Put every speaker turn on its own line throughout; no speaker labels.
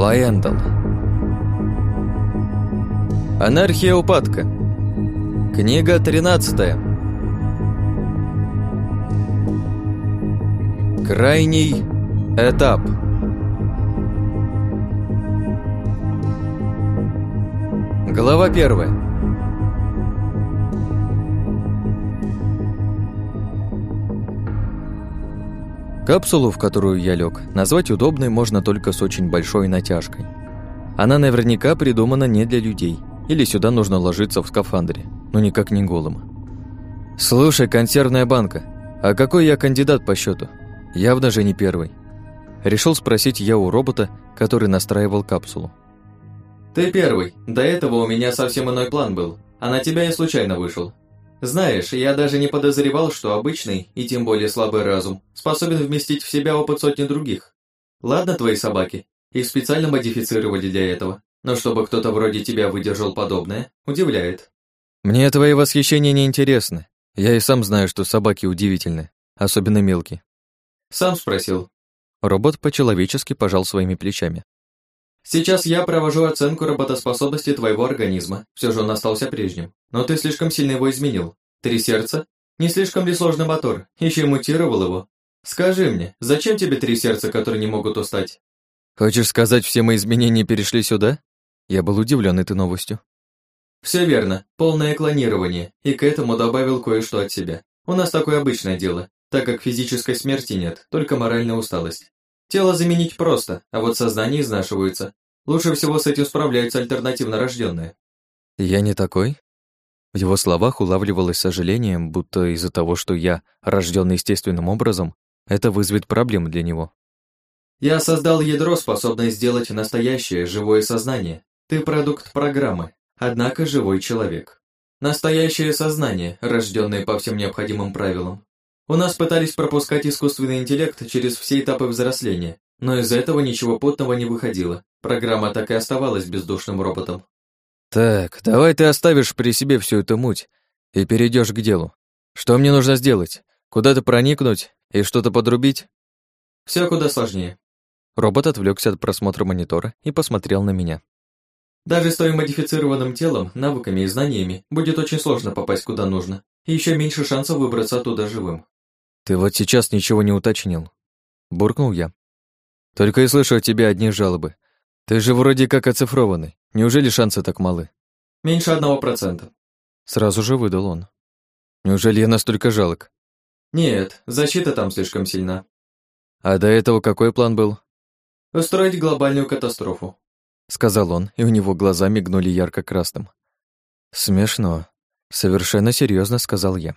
Лаэндал. Анархия упадка. Книга 13. Крайний этап. Глава первая. Капсулу, в которую я лег, назвать удобной можно только с очень большой натяжкой. Она наверняка придумана не для людей, или сюда нужно ложиться в скафандре, но никак не голым. «Слушай, консервная банка, а какой я кандидат по счету? Явно же не первый». Решил спросить я у робота, который настраивал капсулу.
«Ты первый. До этого у меня совсем иной план был, а на тебя я случайно вышел. Знаешь, я даже не подозревал, что обычный, и тем более слабый разум, способен вместить в себя опыт сотни других. Ладно, твои собаки, их специально модифицировали для этого, но чтобы кто-то вроде тебя выдержал подобное, удивляет.
Мне твои восхищения не интересны. Я и сам знаю, что собаки удивительны, особенно мелкие.
Сам спросил.
Робот по-человечески пожал своими плечами.
Сейчас я провожу оценку работоспособности твоего организма. Все же он остался прежним. Но ты слишком сильно его изменил. Три сердца? Не слишком ли сложный мотор? Еще и мутировал его. Скажи мне, зачем тебе три сердца, которые не могут устать?
Хочешь сказать, все мои изменения перешли сюда? Я был удивлен этой новостью.
Все верно, полное клонирование, и к этому добавил кое-что от себя. У нас такое обычное дело, так как физической смерти нет, только моральная усталость. Тело заменить просто, а вот сознание изнашивается. Лучше всего с этим справляются альтернативно рожденные.
Я не такой? В его словах улавливалось сожаление, будто из-за того, что я рожден естественным образом, это вызовет проблемы для него.
Я создал ядро, способное сделать настоящее живое сознание. Ты продукт программы, однако живой человек. Настоящее сознание, рожденное по всем необходимым правилам. У нас пытались пропускать искусственный интеллект через все этапы взросления, но из этого ничего путного не выходило. Программа так и оставалась бездушным роботом.
Так, давай ты оставишь при себе всю эту муть и перейдешь к делу. Что мне нужно сделать? Куда-то проникнуть и что-то подрубить?
Все куда сложнее.
Робот отвлекся от просмотра монитора и посмотрел на меня.
Даже с твоим модифицированным телом, навыками и знаниями будет очень сложно попасть куда нужно, и еще меньше шансов выбраться оттуда живым.
«Ты вот сейчас ничего не уточнил», — буркнул я. «Только и слышу от тебя одни жалобы. Ты же вроде как оцифрованный. Неужели шансы так малы?»
«Меньше одного процента».
Сразу же выдал он. «Неужели я настолько жалок?»
«Нет, защита там слишком сильна».
«А до этого какой план был?»
«Устроить глобальную катастрофу», —
сказал он, и у него глаза мигнули ярко-красным. «Смешно. Совершенно серьезно сказал я.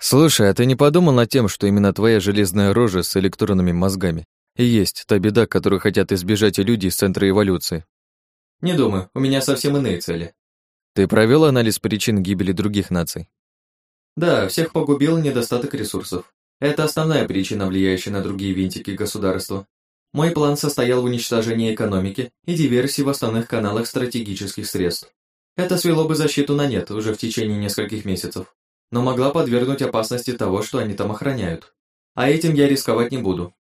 «Слушай, а ты не подумал над тем, что именно твоя железная рожа с электронными мозгами и есть та беда, которую хотят избежать люди из Центра эволюции?»
«Не думаю, у меня совсем иные цели».
«Ты провел анализ причин гибели других наций?»
«Да, всех погубил недостаток ресурсов. Это основная причина, влияющая на другие винтики государства. Мой план состоял в уничтожении экономики и диверсии в основных каналах стратегических средств. Это свело бы защиту на нет уже в течение нескольких месяцев но могла подвергнуть опасности того, что они там охраняют. А этим я рисковать не буду.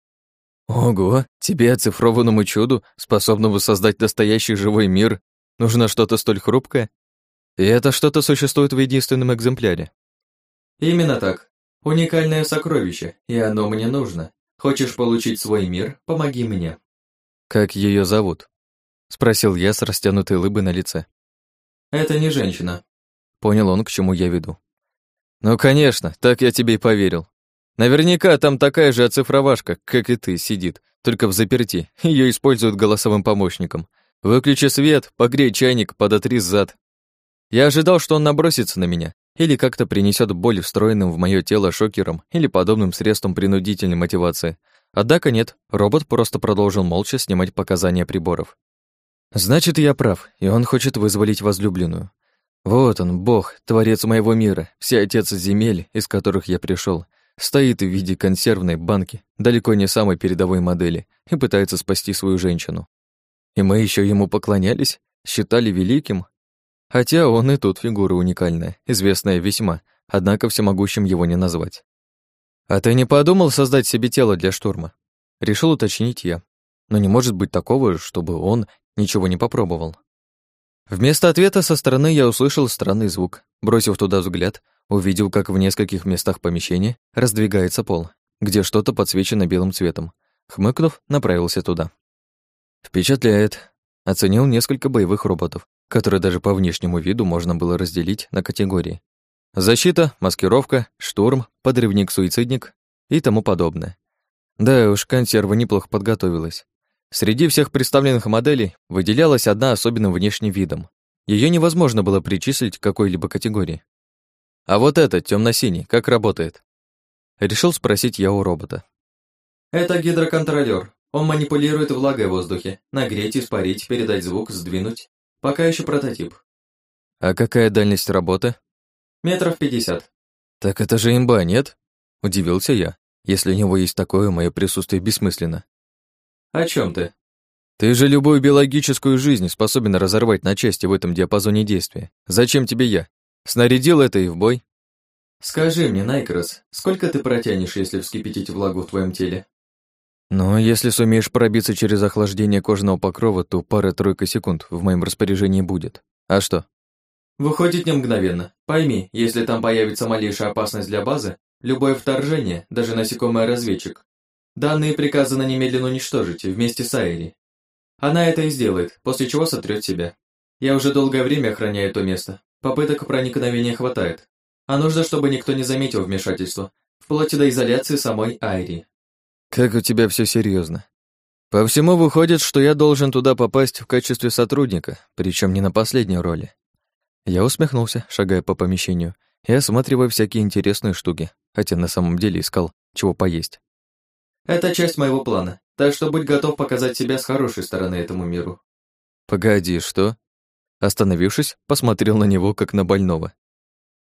Ого, тебе, оцифрованному чуду, способному создать настоящий живой мир, нужно что-то столь хрупкое? И это что-то существует в единственном экземпляре.
Именно так. Уникальное сокровище, и оно мне нужно. Хочешь получить свой мир, помоги мне.
Как ее зовут? Спросил я с растянутой улыбой на лице.
Это не женщина.
Понял он, к чему я веду. «Ну, конечно, так я тебе и поверил. Наверняка там такая же оцифровашка, как и ты, сидит, только в заперти. Ее используют голосовым помощником. Выключи свет, погрей чайник, подотри зад. Я ожидал, что он набросится на меня, или как-то принесет боль встроенным в мое тело шокером или подобным средством принудительной мотивации. Однако нет, робот просто продолжил молча снимать показания приборов. Значит, я прав, и он хочет вызволить возлюбленную. Вот он, Бог, творец моего мира, все отец земель, из которых я пришел, стоит в виде консервной банки, далеко не самой передовой модели, и пытается спасти свою женщину. И мы еще ему поклонялись, считали великим. Хотя он и тут фигура уникальная, известная весьма, однако всемогущим его не назвать. «А ты не подумал создать себе тело для штурма?» Решил уточнить я. но не может быть такого, чтобы он ничего не попробовал. Вместо ответа со стороны я услышал странный звук. Бросив туда взгляд, увидел, как в нескольких местах помещения раздвигается пол, где что-то подсвечено белым цветом. Хмыкнув, направился туда. Впечатляет. Оценил несколько боевых роботов, которые даже по внешнему виду можно было разделить на категории. Защита, маскировка, штурм, подрывник-суицидник и тому подобное. Да уж, консерва неплохо подготовилась. Среди всех представленных моделей выделялась одна особенным внешним видом. Ее невозможно было причислить к какой-либо категории. А вот этот темно-синий, как работает? Решил спросить я у робота.
Это гидроконтролер. Он манипулирует влагой в воздухе. Нагреть, испарить, передать звук, сдвинуть. Пока еще прототип.
А какая дальность работы?
Метров пятьдесят.
Так это же имба, нет? Удивился я. Если у него есть такое, мое присутствие бессмысленно.
О чем ты?
Ты же любую биологическую жизнь способен разорвать на части в этом диапазоне действия. Зачем тебе я? Снарядил это и в бой?
Скажи мне, Найкрос, сколько ты протянешь, если вскипятить влагу в твоем теле?
Ну, если сумеешь пробиться через охлаждение кожного покрова, то пара-тройка секунд в моем распоряжении будет. А что?
Выходит не мгновенно. Пойми, если там появится малейшая опасность для базы, любое вторжение, даже насекомое-разведчик, данные приказано немедленно уничтожить вместе с Айри. Она это и сделает, после чего сотрет себя. Я уже долгое время охраняю это место. Попыток проникновения хватает. А нужно, чтобы никто не заметил вмешательства, вплоть до изоляции самой Айри.
Как у тебя все серьезно. По всему выходит, что я должен туда попасть в качестве сотрудника, причем не на последней роли. Я усмехнулся, шагая по помещению и осматривая всякие интересные штуки, хотя на самом деле искал, чего поесть.
Это часть моего плана, так что будь готов показать себя с хорошей стороны этому миру.
Погоди, что? Остановившись, посмотрел на него, как на больного.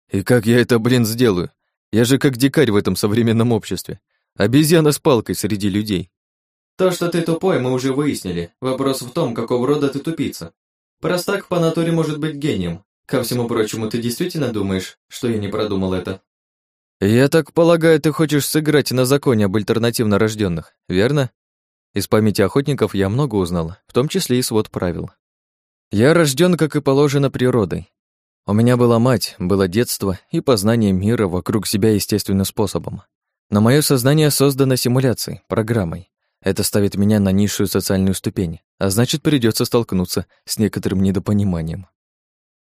И как я это, блин, сделаю? Я же как дикарь в этом современном обществе. Обезьяна с палкой среди людей.
То, что ты тупой, мы уже выяснили. Вопрос в том, какого рода ты тупица. Простак по натуре может быть гением, Ко всему прочему, ты действительно думаешь, что я не продумал это?
Я так полагаю, ты хочешь сыграть на законе об альтернативно рожденных, верно? Из памяти охотников я много узнал, в том числе и свод правил. Я рожден, как и положено, природой. У меня была мать, было детство и познание мира вокруг себя естественным способом. Но мое сознание создано симуляцией, программой. Это ставит меня на низшую социальную ступень, а значит, придется столкнуться с некоторым недопониманием.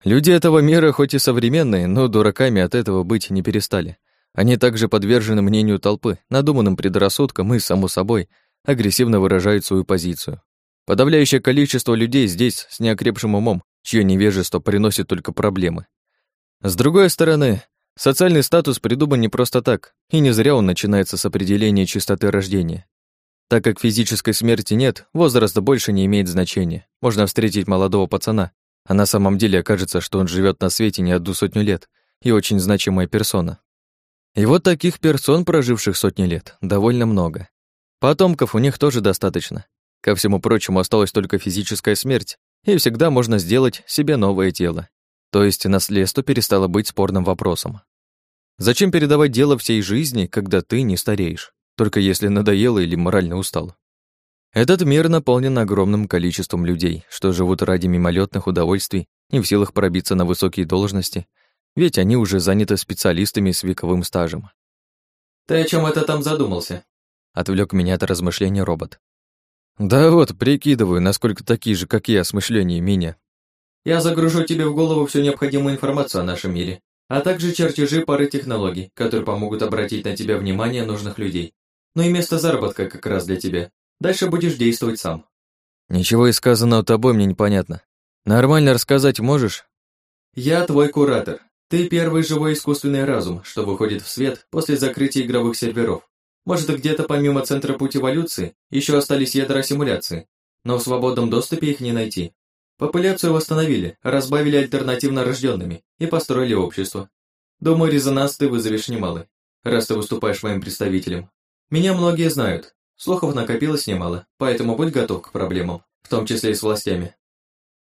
Люди этого мира хоть и современные, но дураками от этого быть не перестали. Они также подвержены мнению толпы, надуманным предрассудкам и, само собой, агрессивно выражают свою позицию. Подавляющее количество людей здесь с неокрепшим умом, чье невежество приносит только проблемы. С другой стороны, социальный статус придуман не просто так, и не зря он начинается с определения чистоты рождения. Так как физической смерти нет, возраст больше не имеет значения. Можно встретить молодого пацана, а на самом деле окажется, что он живет на свете не одну сотню лет и очень значимая персона. И вот таких персон, проживших сотни лет, довольно много. Потомков у них тоже достаточно. Ко всему прочему, осталась только физическая смерть, и всегда можно сделать себе новое тело. То есть наследство перестало быть спорным вопросом. Зачем передавать дело всей жизни, когда ты не стареешь, только если надоело или морально устал? Этот мир наполнен огромным количеством людей, что живут ради мимолетных удовольствий, не в силах пробиться на высокие должности, ведь они уже заняты специалистами с вековым стажем.
«Ты о чем это там задумался?»
Отвлек меня от размышления робот. «Да вот, прикидываю, насколько такие же, как я, смышления меня».
«Я загружу тебе в голову всю необходимую информацию о нашем мире, а также чертежи пары технологий, которые помогут обратить на тебя внимание нужных людей. Ну и место заработка как раз для тебя. Дальше будешь действовать сам.
Ничего из сказанного тобой мне непонятно. Нормально рассказать можешь?
Я твой куратор. Ты первый живой искусственный разум, что выходит в свет после закрытия игровых серверов. Может, где-то помимо центра путь эволюции еще остались ядра симуляции, но в свободном доступе их не найти. Популяцию восстановили, разбавили альтернативно рожденными и построили общество. Думаю, резонанс ты вызовешь немалый, раз ты выступаешь моим представителем. Меня многие знают, Слухов накопилось немало, поэтому будь готов к проблемам, в том числе и с властями.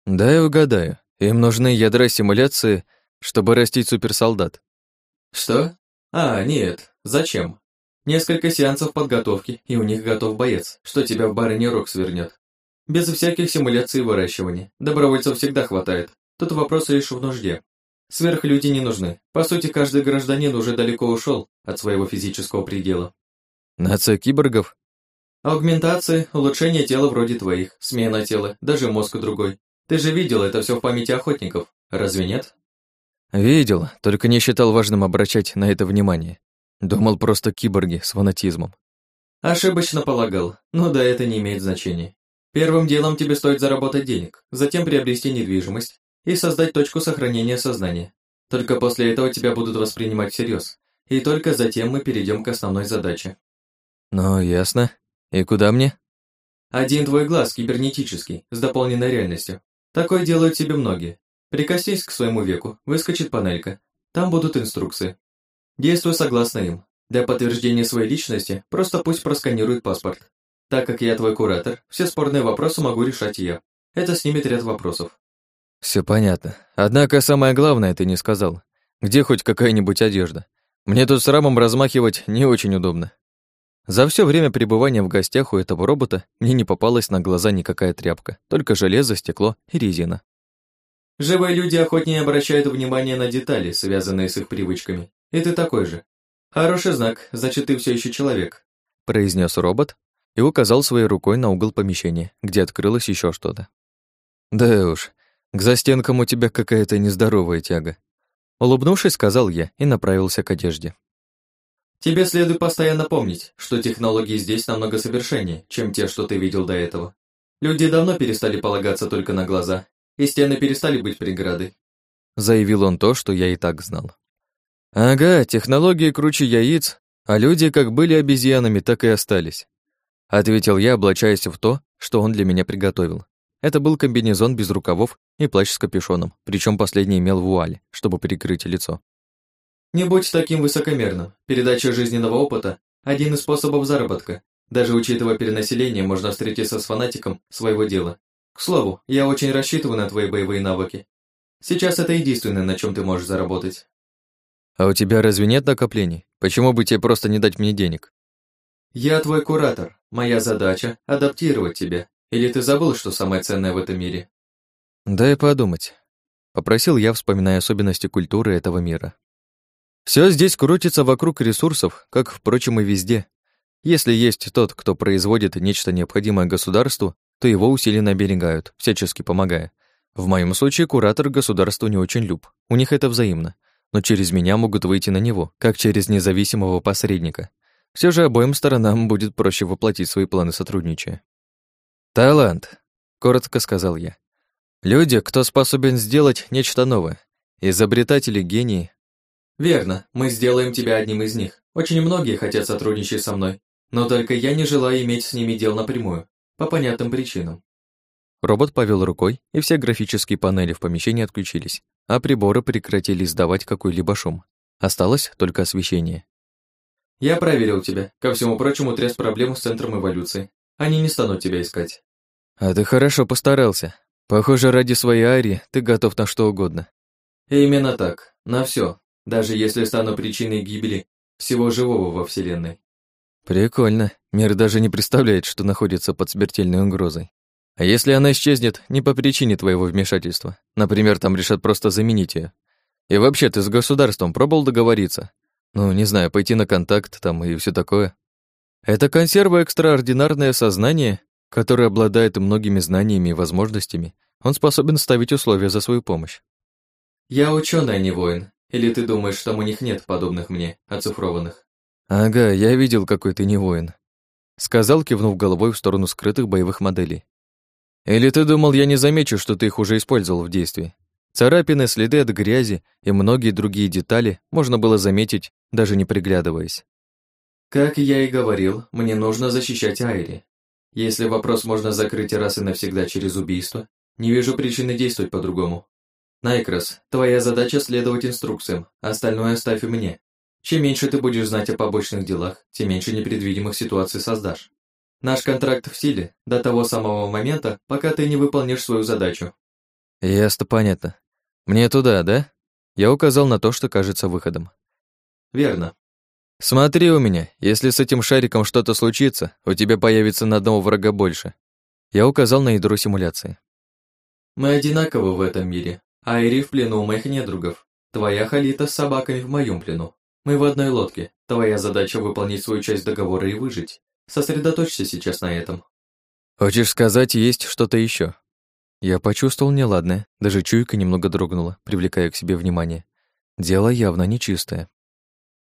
Да, угадаю. Им нужны ядра симуляции, чтобы растить суперсолдат.
Что? А, нет, зачем? Несколько сеансов подготовки, и у них готов боец, что тебя в барыне рог свернет. Без всяких симуляций и выращивания. Добровольцев всегда хватает. Тут вопрос лишь в нужде. Сверхлюди не нужны. По сути, каждый гражданин уже далеко ушел от своего физического предела.
Нация киборгов?
Аугментации, улучшение тела вроде твоих, смена тела, даже мозг другой. Ты же видел это все в памяти охотников, разве нет?
Видел, только не считал важным обращать на это внимание. Думал просто киборги с фанатизмом.
Ошибочно полагал, но да это не имеет значения. Первым делом тебе стоит заработать денег, затем приобрести недвижимость и создать точку сохранения сознания. Только после этого тебя будут воспринимать всерьез, и только затем мы перейдем к основной задаче.
Ну, ясно. И куда мне?
Один твой глаз кибернетический, с дополненной реальностью. Такое делают себе многие. Прикоснись к своему веку, выскочит панелька. Там будут инструкции. Действуй согласно им. Для подтверждения своей личности просто пусть просканирует паспорт. Так как я твой куратор, все спорные вопросы могу решать я. Это снимет ряд вопросов.
Все понятно. Однако самое главное ты не сказал. Где хоть какая-нибудь одежда? Мне тут с рамом размахивать не очень удобно. За все время пребывания в гостях у этого робота мне не попалась на глаза никакая тряпка, только железо, стекло и резина.
Живые люди охотнее обращают внимание на детали, связанные с их привычками. И ты такой же. Хороший знак, значит, ты все еще человек,
произнес робот и указал своей рукой на угол помещения, где открылось еще что-то. Да уж, к застенкам у тебя какая-то нездоровая тяга. Улыбнувшись, сказал я и направился к одежде.
Тебе следует постоянно помнить, что технологии здесь намного совершеннее, чем те, что ты видел до этого. Люди давно перестали полагаться только на глаза и стены перестали быть преградой.
Заявил он то, что я и так знал. Ага, технологии круче яиц, а люди как были обезьянами, так и остались. Ответил я, облачаясь в то, что он для меня приготовил. Это был комбинезон без рукавов и плащ с капюшоном, причем последний имел вуаль, чтобы перекрыть лицо.
Не будь таким высокомерным. Передача жизненного опыта – один из способов заработка. Даже учитывая перенаселение, можно встретиться с фанатиком своего дела. К слову, я очень рассчитываю на твои боевые навыки. Сейчас это единственное, на чем ты можешь заработать.
А у тебя разве нет накоплений? Почему бы тебе просто не дать мне денег?
Я твой куратор. Моя задача – адаптировать тебя. Или ты забыл, что самое ценное в этом мире?
Дай подумать. Попросил я, вспоминая особенности культуры этого мира. Все здесь крутится вокруг ресурсов, как, впрочем, и везде. Если есть тот, кто производит нечто необходимое государству, то его усиленно оберегают, всячески помогая. В моем случае куратор государству не очень люб, у них это взаимно, но через меня могут выйти на него, как через независимого посредника. Все же обоим сторонам будет проще воплотить свои планы сотрудничая. «Талант», — коротко сказал я. «Люди, кто способен сделать нечто новое. Изобретатели, гении».
«Верно, мы сделаем тебя одним из них. Очень многие хотят сотрудничать со мной, но только я не желаю иметь с ними дел напрямую. По понятным причинам.
Робот повел рукой, и все графические панели в помещении отключились, а приборы прекратили издавать какой-либо шум. Осталось только освещение.
«Я проверил тебя. Ко всему прочему, тряс проблему с центром эволюции. Они не станут тебя искать».
«А ты хорошо постарался. Похоже, ради своей Ари ты готов на что угодно».
«Именно так. На все. Даже если стану причиной гибели всего живого во Вселенной».
Прикольно. Мир даже не представляет, что находится под смертельной угрозой. А если она исчезнет не по причине твоего вмешательства? Например, там решат просто заменить ее. И вообще, ты с государством пробовал договориться? Ну, не знаю, пойти на контакт там и все такое. Это консерва экстраординарное сознание, которое обладает многими знаниями и возможностями. Он способен ставить условия за свою помощь.
Я ученый, а не воин. Или ты думаешь, что у них нет подобных мне, оцифрованных?
«Ага, я видел, какой ты не воин», — сказал, кивнув головой в сторону скрытых боевых моделей. «Или ты думал, я не замечу, что ты их уже использовал в действии? Царапины, следы от грязи и многие другие детали можно было заметить, даже не приглядываясь».
«Как я и говорил, мне нужно защищать Айри. Если вопрос можно закрыть раз и навсегда через убийство, не вижу причины действовать по-другому. Найкрас, твоя задача следовать инструкциям, остальное оставь мне. Чем меньше ты будешь знать о побочных делах, тем меньше непредвидимых ситуаций создашь. Наш контракт в силе до того самого момента, пока ты не выполнишь свою задачу.
Ясно, понятно. Мне туда, да? Я указал на то, что кажется выходом.
Верно.
Смотри у меня, если с этим шариком что-то случится, у тебя появится на одного врага больше. Я указал на ядро симуляции.
Мы одинаковы в этом мире. Айри в плену у моих недругов. Твоя Халита с собаками в моем плену. Мы в одной лодке. Твоя задача выполнить свою часть договора и выжить. Сосредоточься сейчас на этом.
Хочешь сказать, есть что-то еще? Я почувствовал неладное, даже чуйка немного дрогнула, привлекая к себе внимание. Дело явно нечистое.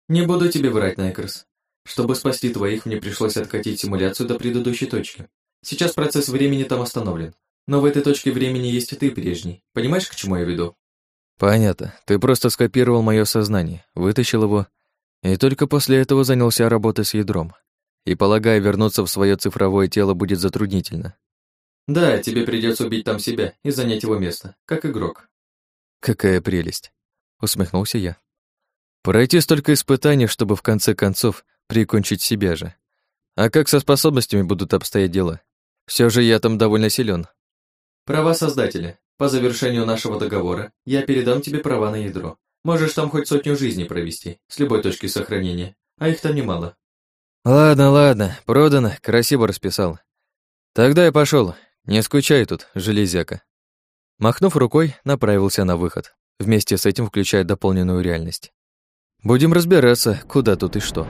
Не буду тебе врать, Найкерс. Чтобы спасти твоих, мне пришлось откатить симуляцию до предыдущей точки. Сейчас процесс времени там остановлен. Но в этой точке времени есть и ты прежний. Понимаешь, к чему я веду?
Понятно. Ты просто скопировал мое сознание, вытащил его, и только после этого занялся работой с ядром. И, полагаю, вернуться в свое цифровое тело будет затруднительно.
Да, тебе придется убить там себя и занять его место, как игрок.
Какая прелесть, усмехнулся я. Пройти столько испытаний, чтобы в конце концов прикончить себя же. А как со способностями будут обстоять дела? Все же я там довольно силен.
Права создателя. По завершению нашего договора я передам тебе права на ядро. Можешь там хоть сотню жизней провести, с любой точки сохранения, а их там немало.
Ладно, ладно, продано, красиво расписал. Тогда я пошел. Не скучай тут, железяка. Махнув рукой, направился на выход, вместе с этим включая дополненную реальность. Будем разбираться, куда тут и что.